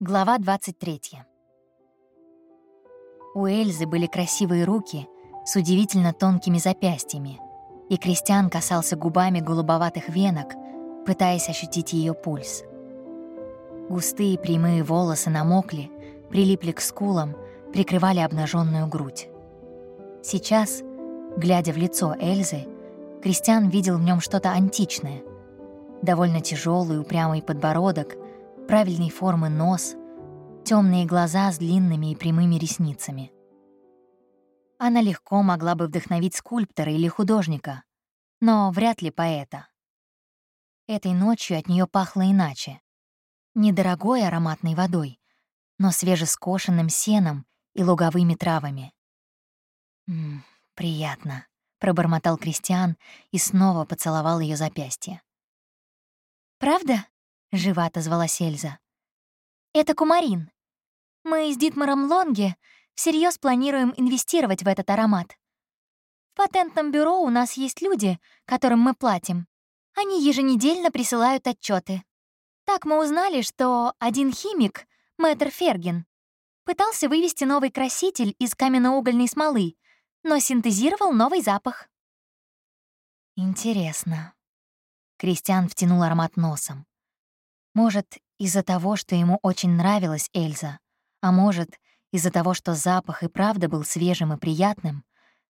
Глава 23. У Эльзы были красивые руки с удивительно тонкими запястьями, и Кристиан касался губами голубоватых венок, пытаясь ощутить ее пульс. Густые прямые волосы намокли, прилипли к скулам, прикрывали обнаженную грудь. Сейчас, глядя в лицо Эльзы, Кристиан видел в нем что-то античное. Довольно тяжелый упрямый подбородок — правильной формы нос, темные глаза с длинными и прямыми ресницами. Она легко могла бы вдохновить скульптора или художника, но вряд ли поэта. Этой ночью от нее пахло иначе. Недорогой ароматной водой, но свежескошенным сеном и луговыми травами. «М -м, «Приятно», — пробормотал Кристиан и снова поцеловал ее запястье. «Правда?» — живо отозвалась Эльза. «Это кумарин. Мы с Дитмаром Лонге всерьез планируем инвестировать в этот аромат. В патентном бюро у нас есть люди, которым мы платим. Они еженедельно присылают отчеты. Так мы узнали, что один химик, мэтр Ферген, пытался вывести новый краситель из каменноугольной смолы, но синтезировал новый запах. Интересно. Кристиан втянул аромат носом. Может, из-за того, что ему очень нравилась Эльза, а может, из-за того, что запах и правда был свежим и приятным,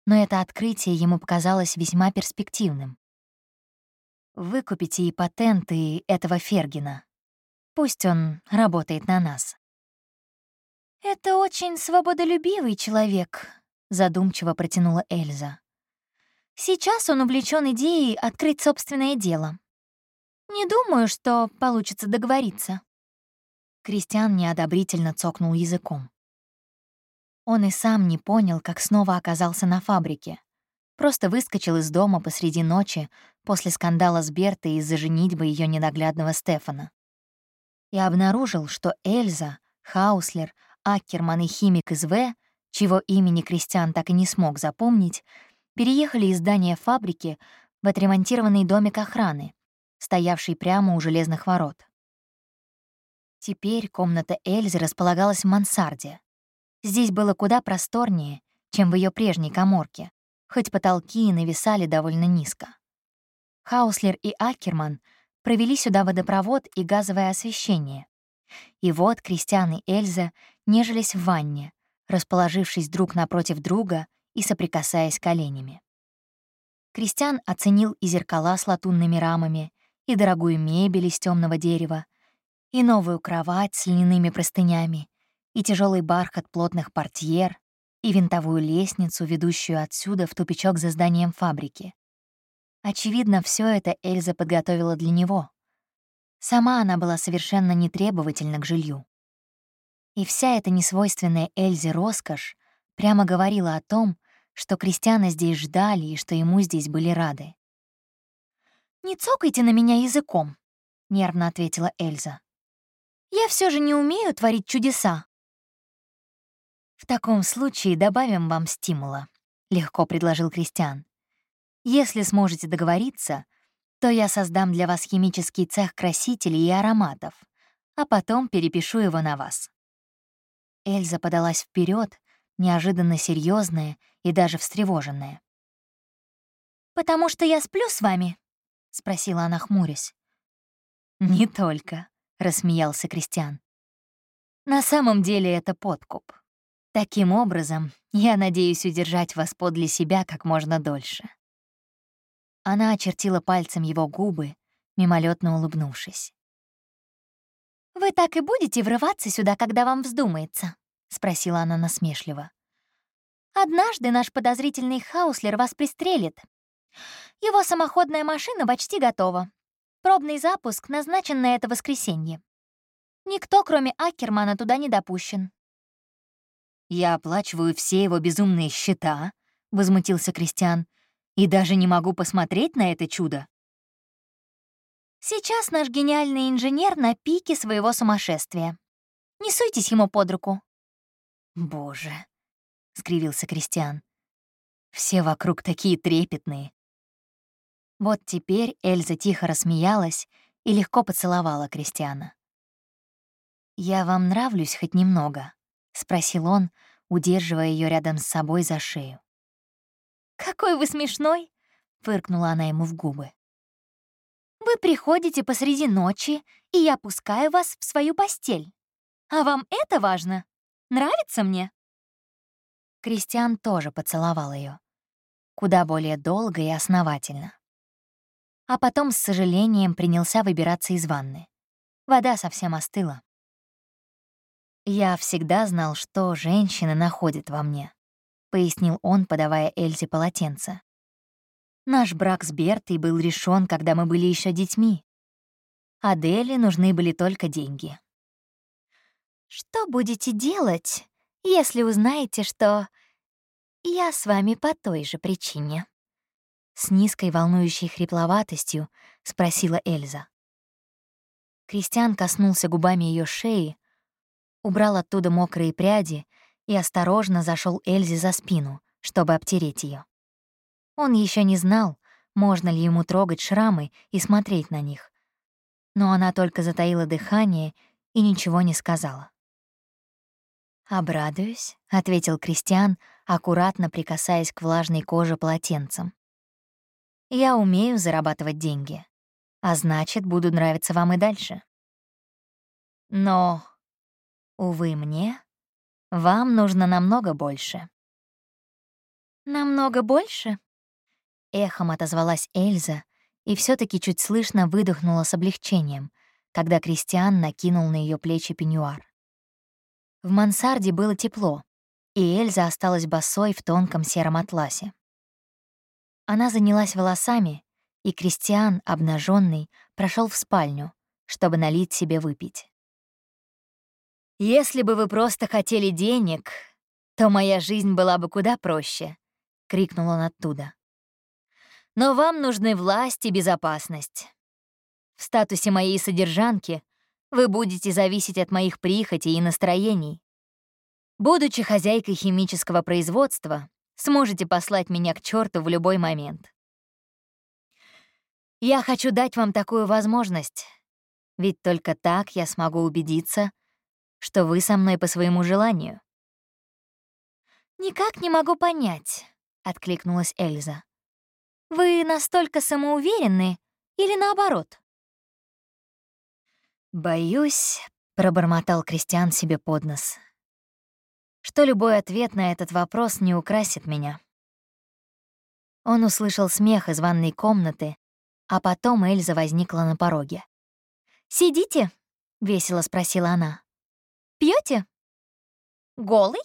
но это открытие ему показалось весьма перспективным. Выкупите и патенты этого Фергина. Пусть он работает на нас. «Это очень свободолюбивый человек», — задумчиво протянула Эльза. «Сейчас он увлечен идеей открыть собственное дело. Не думаю, что получится договориться. Кристиан неодобрительно цокнул языком. Он и сам не понял, как снова оказался на фабрике. Просто выскочил из дома посреди ночи после скандала с Бертой из-за женитьбы ее ненаглядного Стефана. И обнаружил, что Эльза, Хауслер, Аккерман и химик из В, чего имени Кристиан так и не смог запомнить, переехали из здания фабрики в отремонтированный домик охраны, стоявший прямо у железных ворот. Теперь комната Эльзы располагалась в мансарде. Здесь было куда просторнее, чем в ее прежней коморке, хоть потолки и нависали довольно низко. Хауслер и Акерман провели сюда водопровод и газовое освещение. И вот Кристиан и Эльза нежились в ванне, расположившись друг напротив друга и соприкасаясь коленями. Кристиан оценил и зеркала с латунными рамами, и дорогую мебель из темного дерева, и новую кровать с льняными простынями, и тяжелый бархат плотных портьер, и винтовую лестницу, ведущую отсюда в тупичок за зданием фабрики. Очевидно, все это Эльза подготовила для него. Сама она была совершенно нетребовательна к жилью. И вся эта несвойственная Эльзе роскошь прямо говорила о том, что крестьяна здесь ждали и что ему здесь были рады. «Не цокайте на меня языком», — нервно ответила Эльза. «Я все же не умею творить чудеса». «В таком случае добавим вам стимула», — легко предложил Кристиан. «Если сможете договориться, то я создам для вас химический цех красителей и ароматов, а потом перепишу его на вас». Эльза подалась вперед, неожиданно серьезная и даже встревоженная. «Потому что я сплю с вами?» — спросила она, хмурясь. «Не только», — рассмеялся Кристиан. «На самом деле это подкуп. Таким образом, я надеюсь удержать вас подле себя как можно дольше». Она очертила пальцем его губы, мимолетно улыбнувшись. «Вы так и будете врываться сюда, когда вам вздумается?» — спросила она насмешливо. «Однажды наш подозрительный Хауслер вас пристрелит, его самоходная машина почти готова. Пробный запуск назначен на это воскресенье. Никто, кроме Акермана, туда не допущен. «Я оплачиваю все его безумные счета», — возмутился Кристиан, «и даже не могу посмотреть на это чудо». Сейчас наш гениальный инженер на пике своего сумасшествия. Не суйтесь ему под руку. «Боже», — скривился Кристиан, «все вокруг такие трепетные. Вот теперь Эльза тихо рассмеялась и легко поцеловала Кристиана. «Я вам нравлюсь хоть немного?» — спросил он, удерживая ее рядом с собой за шею. «Какой вы смешной!» — фыркнула она ему в губы. «Вы приходите посреди ночи, и я пускаю вас в свою постель. А вам это важно? Нравится мне?» Кристиан тоже поцеловал ее, куда более долго и основательно. А потом с сожалением принялся выбираться из ванны. Вода совсем остыла. «Я всегда знал, что женщины находят во мне», — пояснил он, подавая Эльзе полотенце. «Наш брак с Бертой был решен, когда мы были еще детьми. Аделе нужны были только деньги». «Что будете делать, если узнаете, что я с вами по той же причине?» С низкой волнующей хрипловатостью спросила Эльза. Кристиан коснулся губами ее шеи, убрал оттуда мокрые пряди и осторожно зашел Эльзе за спину, чтобы обтереть ее. Он еще не знал, можно ли ему трогать шрамы и смотреть на них. Но она только затаила дыхание и ничего не сказала. «Обрадуюсь», — ответил Кристиан, аккуратно прикасаясь к влажной коже полотенцем. «Я умею зарабатывать деньги, а значит, буду нравиться вам и дальше. Но, увы мне, вам нужно намного больше». «Намного больше?» Эхом отозвалась Эльза и все таки чуть слышно выдохнула с облегчением, когда Кристиан накинул на ее плечи пеньюар. В мансарде было тепло, и Эльза осталась босой в тонком сером атласе. Она занялась волосами, и Кристиан, обнаженный, прошел в спальню, чтобы налить себе выпить. «Если бы вы просто хотели денег, то моя жизнь была бы куда проще», — крикнул он оттуда. «Но вам нужны власть и безопасность. В статусе моей содержанки вы будете зависеть от моих прихотей и настроений. Будучи хозяйкой химического производства, сможете послать меня к черту в любой момент. Я хочу дать вам такую возможность, ведь только так я смогу убедиться, что вы со мной по своему желанию. «Никак не могу понять», — откликнулась Эльза. «Вы настолько самоуверенны или наоборот?» «Боюсь», — пробормотал Кристиан себе под нос, что любой ответ на этот вопрос не украсит меня. Он услышал смех из ванной комнаты, а потом Эльза возникла на пороге. «Сидите?» — весело спросила она. Пьете? Голый?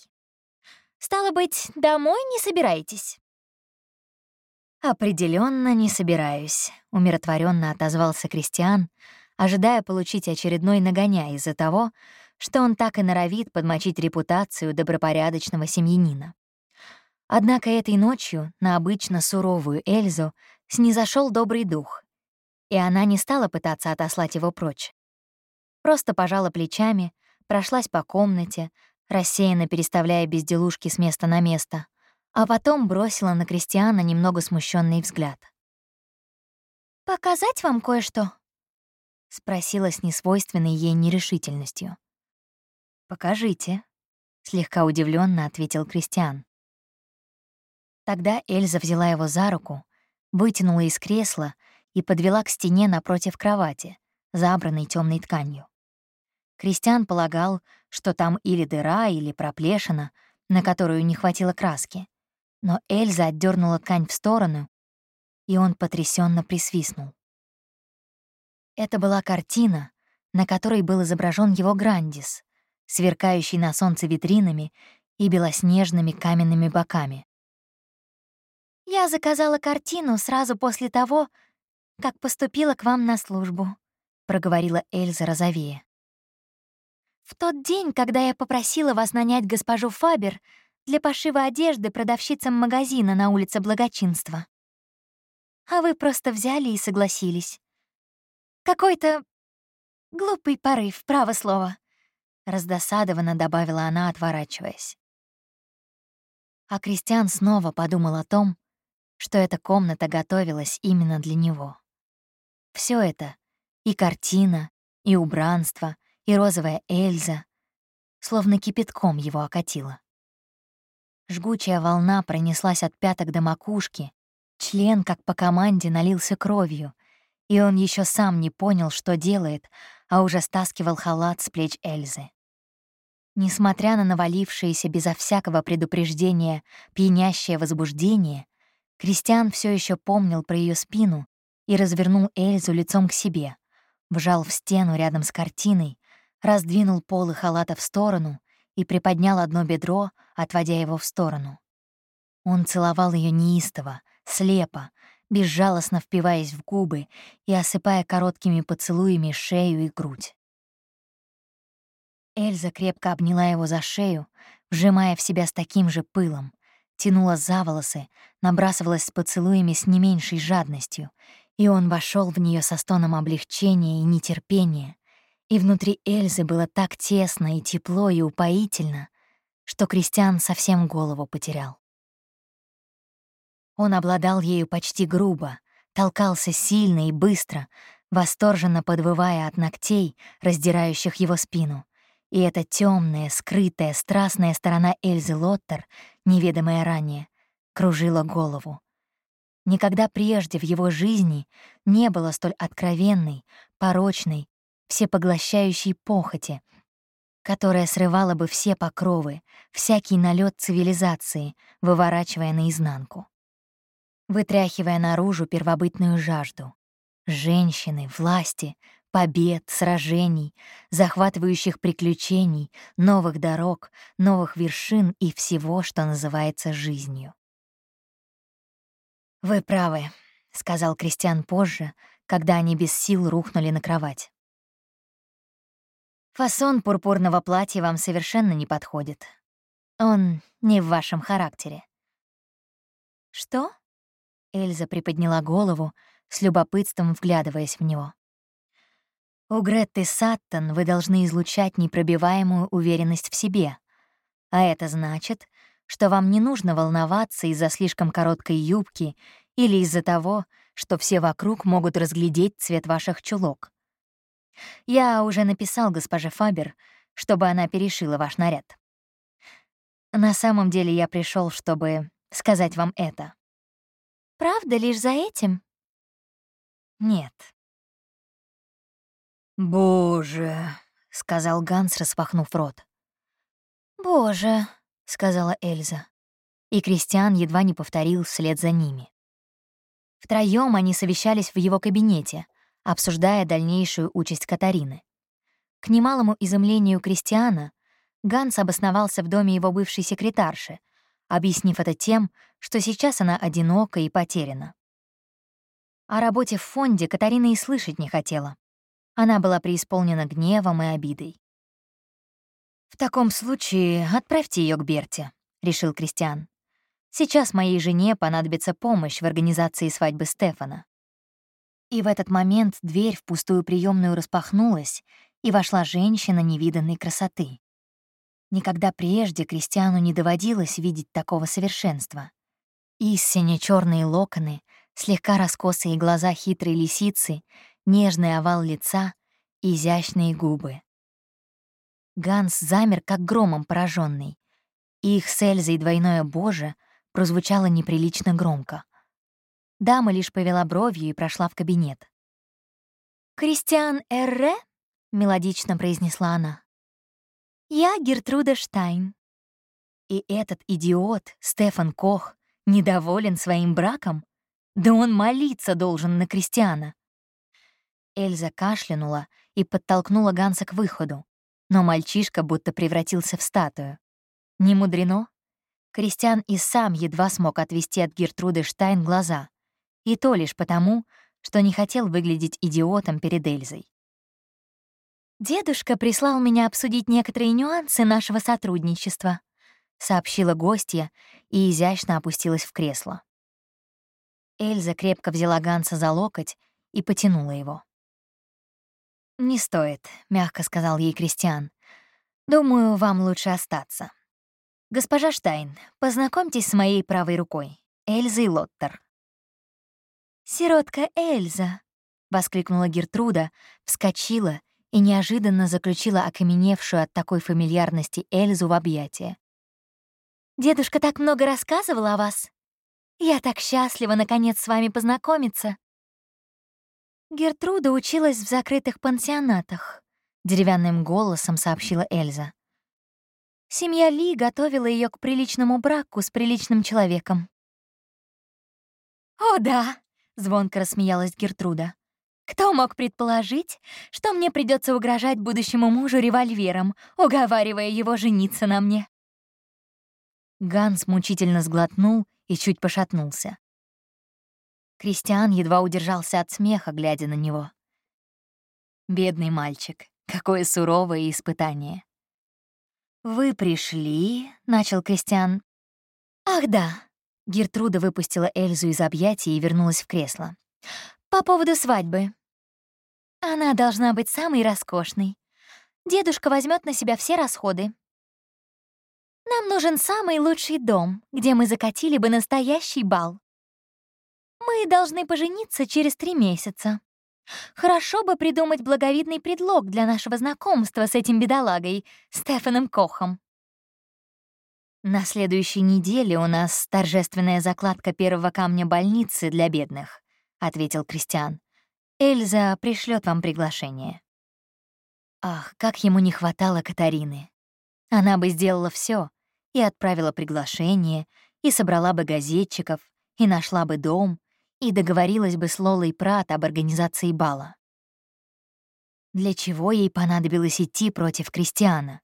Стало быть, домой не собираетесь?» Определенно не собираюсь», — умиротворенно отозвался Кристиан, ожидая получить очередной нагоняй из-за того, что он так и норовит подмочить репутацию добропорядочного семьянина. Однако этой ночью на обычно суровую Эльзу снизошел добрый дух, и она не стала пытаться отослать его прочь. Просто пожала плечами, прошлась по комнате, рассеянно переставляя безделушки с места на место, а потом бросила на Кристиана немного смущенный взгляд. «Показать вам кое-что?» — спросила с несвойственной ей нерешительностью. «Покажите», — слегка удивленно ответил Кристиан. Тогда Эльза взяла его за руку, вытянула из кресла и подвела к стене напротив кровати, забранной темной тканью. Кристиан полагал, что там или дыра, или проплешина, на которую не хватило краски. Но Эльза отдернула ткань в сторону, и он потрясенно присвистнул. Это была картина, на которой был изображен его Грандис, сверкающий на солнце витринами и белоснежными каменными боками. «Я заказала картину сразу после того, как поступила к вам на службу», — проговорила Эльза розовее. «В тот день, когда я попросила вас нанять госпожу Фабер для пошива одежды продавщицам магазина на улице Благочинства. А вы просто взяли и согласились. Какой-то глупый порыв, право слово», — раздосадованно добавила она, отворачиваясь. А Кристиан снова подумал о том, что эта комната готовилась именно для него. Все это — и картина, и убранство, и розовая Эльза, словно кипятком его окатила. Жгучая волна пронеслась от пяток до макушки, член, как по команде, налился кровью, и он еще сам не понял, что делает, а уже стаскивал халат с плеч Эльзы. Несмотря на навалившееся безо всякого предупреждения пьянящее возбуждение, Кристиан все еще помнил про ее спину и развернул Эльзу лицом к себе, вжал в стену рядом с картиной, раздвинул полы халата в сторону и приподнял одно бедро, отводя его в сторону. Он целовал ее неистово, слепо, безжалостно впиваясь в губы и осыпая короткими поцелуями шею и грудь. Эльза крепко обняла его за шею, вжимая в себя с таким же пылом, тянула за волосы, набрасывалась с поцелуями с не меньшей жадностью, и он вошел в нее со стоном облегчения и нетерпения, и внутри Эльзы было так тесно и тепло и упоительно, что Кристиан совсем голову потерял. Он обладал ею почти грубо, толкался сильно и быстро, восторженно подвывая от ногтей, раздирающих его спину. И эта темная, скрытая, страстная сторона Эльзы Лоттер, неведомая ранее, кружила голову. Никогда прежде в его жизни не было столь откровенной, порочной, всепоглощающей похоти, которая срывала бы все покровы, всякий налет цивилизации, выворачивая наизнанку. Вытряхивая наружу первобытную жажду. Женщины, власти, побед, сражений, захватывающих приключений, новых дорог, новых вершин и всего, что называется жизнью. «Вы правы», — сказал Кристиан позже, когда они без сил рухнули на кровать. Фасон пурпурного платья вам совершенно не подходит. Он не в вашем характере. Что? Эльза приподняла голову, с любопытством вглядываясь в него. У Гретты Саттон вы должны излучать непробиваемую уверенность в себе, а это значит, что вам не нужно волноваться из-за слишком короткой юбки или из-за того, что все вокруг могут разглядеть цвет ваших чулок. Я уже написал госпоже Фабер, чтобы она перешила ваш наряд. На самом деле я пришел, чтобы сказать вам это. Правда лишь за этим? Нет. «Боже!» — сказал Ганс, распахнув рот. «Боже!» — сказала Эльза. И Кристиан едва не повторил вслед за ними. Втроем они совещались в его кабинете, обсуждая дальнейшую участь Катарины. К немалому изумлению Кристиана Ганс обосновался в доме его бывшей секретарши, объяснив это тем, что сейчас она одинока и потеряна. О работе в фонде Катарина и слышать не хотела. Она была преисполнена гневом и обидой. «В таком случае отправьте ее к Берте», — решил Кристиан. «Сейчас моей жене понадобится помощь в организации свадьбы Стефана. И в этот момент дверь в пустую приемную распахнулась, и вошла женщина невиданной красоты. Никогда прежде Кристиану не доводилось видеть такого совершенства. Истине черные локоны, слегка раскосые глаза хитрой лисицы, нежный овал лица, изящные губы. Ганс замер, как громом пораженный, и их с Эльзой двойное «Боже» прозвучало неприлично громко. Дама лишь повела бровью и прошла в кабинет. «Кристиан Эрре?» — мелодично произнесла она. «Я Гертруда Штайн». И этот идиот, Стефан Кох, недоволен своим браком? Да он молиться должен на Кристиана. Эльза кашлянула и подтолкнула Ганса к выходу, но мальчишка будто превратился в статую. Не мудрено. Кристиан и сам едва смог отвести от Гертруды Штайн глаза — и то лишь потому, что не хотел выглядеть идиотом перед Эльзой. «Дедушка прислал меня обсудить некоторые нюансы нашего сотрудничества», — сообщила гостья и изящно опустилась в кресло. Эльза крепко взяла Ганса за локоть и потянула его. «Не стоит», — мягко сказал ей Кристиан. «Думаю, вам лучше остаться. Госпожа Штайн, познакомьтесь с моей правой рукой, Эльзой Лоттер». «Сиротка Эльза!» — воскликнула Гертруда, вскочила и неожиданно заключила окаменевшую от такой фамильярности Эльзу в объятия. «Дедушка так много рассказывал о вас. Я так счастлива, наконец, с вами познакомиться». Гертруда училась в закрытых пансионатах, деревянным голосом сообщила Эльза. Семья Ли готовила ее к приличному браку с приличным человеком. «О, да!» — звонко рассмеялась Гертруда. «Кто мог предположить, что мне придется угрожать будущему мужу револьвером, уговаривая его жениться на мне?» Ганс мучительно сглотнул и чуть пошатнулся. Кристиан едва удержался от смеха, глядя на него. Бедный мальчик, какое суровое испытание. «Вы пришли», — начал Кристиан. «Ах, да». Гертруда выпустила Эльзу из объятий и вернулась в кресло. «По поводу свадьбы. Она должна быть самой роскошной. Дедушка возьмет на себя все расходы. Нам нужен самый лучший дом, где мы закатили бы настоящий бал. Мы должны пожениться через три месяца. Хорошо бы придумать благовидный предлог для нашего знакомства с этим бедолагой, Стефаном Кохом. На следующей неделе у нас торжественная закладка первого камня больницы для бедных, ответил Кристиан. Эльза пришлет вам приглашение. Ах, как ему не хватало Катарины. Она бы сделала все и отправила приглашение, и собрала бы газетчиков, и нашла бы дом, и договорилась бы с Лолой Прат об организации бала. Для чего ей понадобилось идти против Кристиана?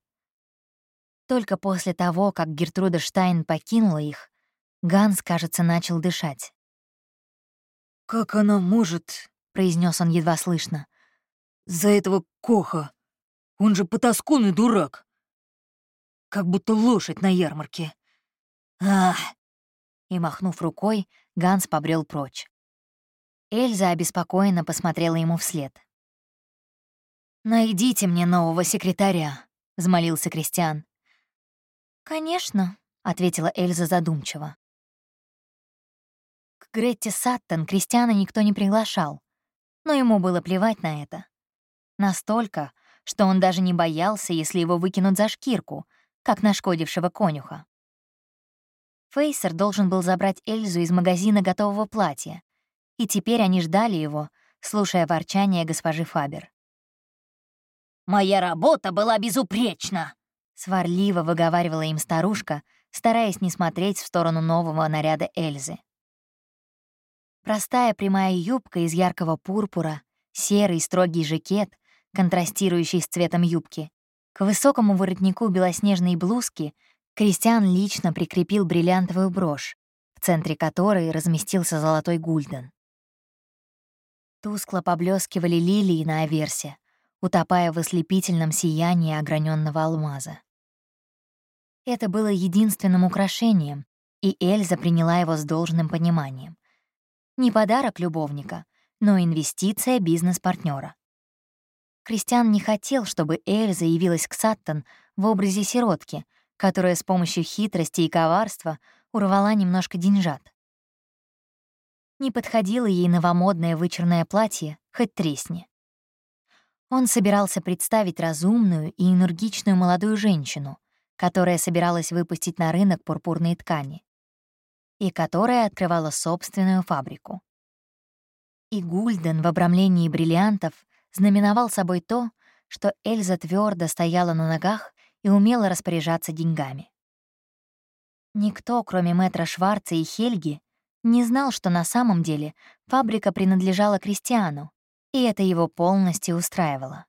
Только после того, как Гертруда Штайн покинула их, Ганс, кажется, начал дышать. «Как она может?» — произнес он едва слышно. «За этого Коха! Он же потаскун дурак! Как будто лошадь на ярмарке! Ах!» И, махнув рукой, Ганс побрел прочь. Эльза обеспокоенно посмотрела ему вслед. «Найдите мне нового секретаря», — взмолился Кристиан. «Конечно», — ответила Эльза задумчиво. К Гретте Саттон Кристиана никто не приглашал, но ему было плевать на это. Настолько, что он даже не боялся, если его выкинут за шкирку, как нашкодившего конюха. Фейсер должен был забрать Эльзу из магазина готового платья, и теперь они ждали его, слушая ворчание госпожи Фабер. «Моя работа была безупречна!» — сварливо выговаривала им старушка, стараясь не смотреть в сторону нового наряда Эльзы. Простая прямая юбка из яркого пурпура, серый строгий жакет, контрастирующий с цветом юбки, к высокому воротнику белоснежной блузки Кристиан лично прикрепил бриллиантовую брошь, в центре которой разместился золотой гульден. Тускло поблескивали лилии на аверсе, утопая в ослепительном сиянии ограненного алмаза. Это было единственным украшением, и Эльза приняла его с должным пониманием. Не подарок любовника, но инвестиция бизнес партнера Кристиан не хотел, чтобы Эльза явилась к Саттон в образе сиротки — которая с помощью хитрости и коварства урвала немножко деньжат. Не подходило ей новомодное вычурное платье, хоть тресни. Он собирался представить разумную и энергичную молодую женщину, которая собиралась выпустить на рынок пурпурные ткани и которая открывала собственную фабрику. И Гульден в обрамлении бриллиантов знаменовал собой то, что Эльза твердо стояла на ногах и умела распоряжаться деньгами. Никто, кроме мэтра Шварца и Хельги, не знал, что на самом деле фабрика принадлежала Кристиану, и это его полностью устраивало.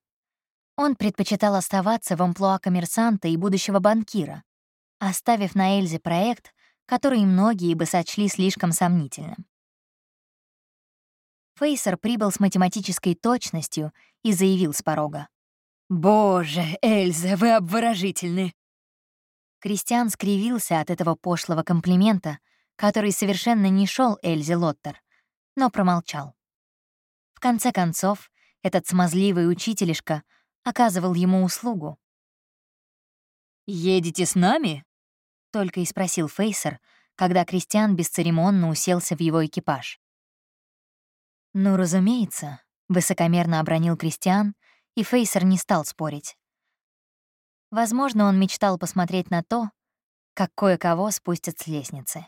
Он предпочитал оставаться в амплуа коммерсанта и будущего банкира, оставив на Эльзе проект, который многие бы сочли слишком сомнительным. Фейсер прибыл с математической точностью и заявил с порога. «Боже, Эльза, вы обворожительны!» Кристиан скривился от этого пошлого комплимента, который совершенно не шел Эльзе Лоттер, но промолчал. В конце концов, этот смазливый учителишка оказывал ему услугу. «Едете с нами?» — только и спросил Фейсер, когда Кристиан бесцеремонно уселся в его экипаж. «Ну, разумеется», — высокомерно обронил Кристиан и Фейсер не стал спорить. Возможно, он мечтал посмотреть на то, как кое-кого спустят с лестницы.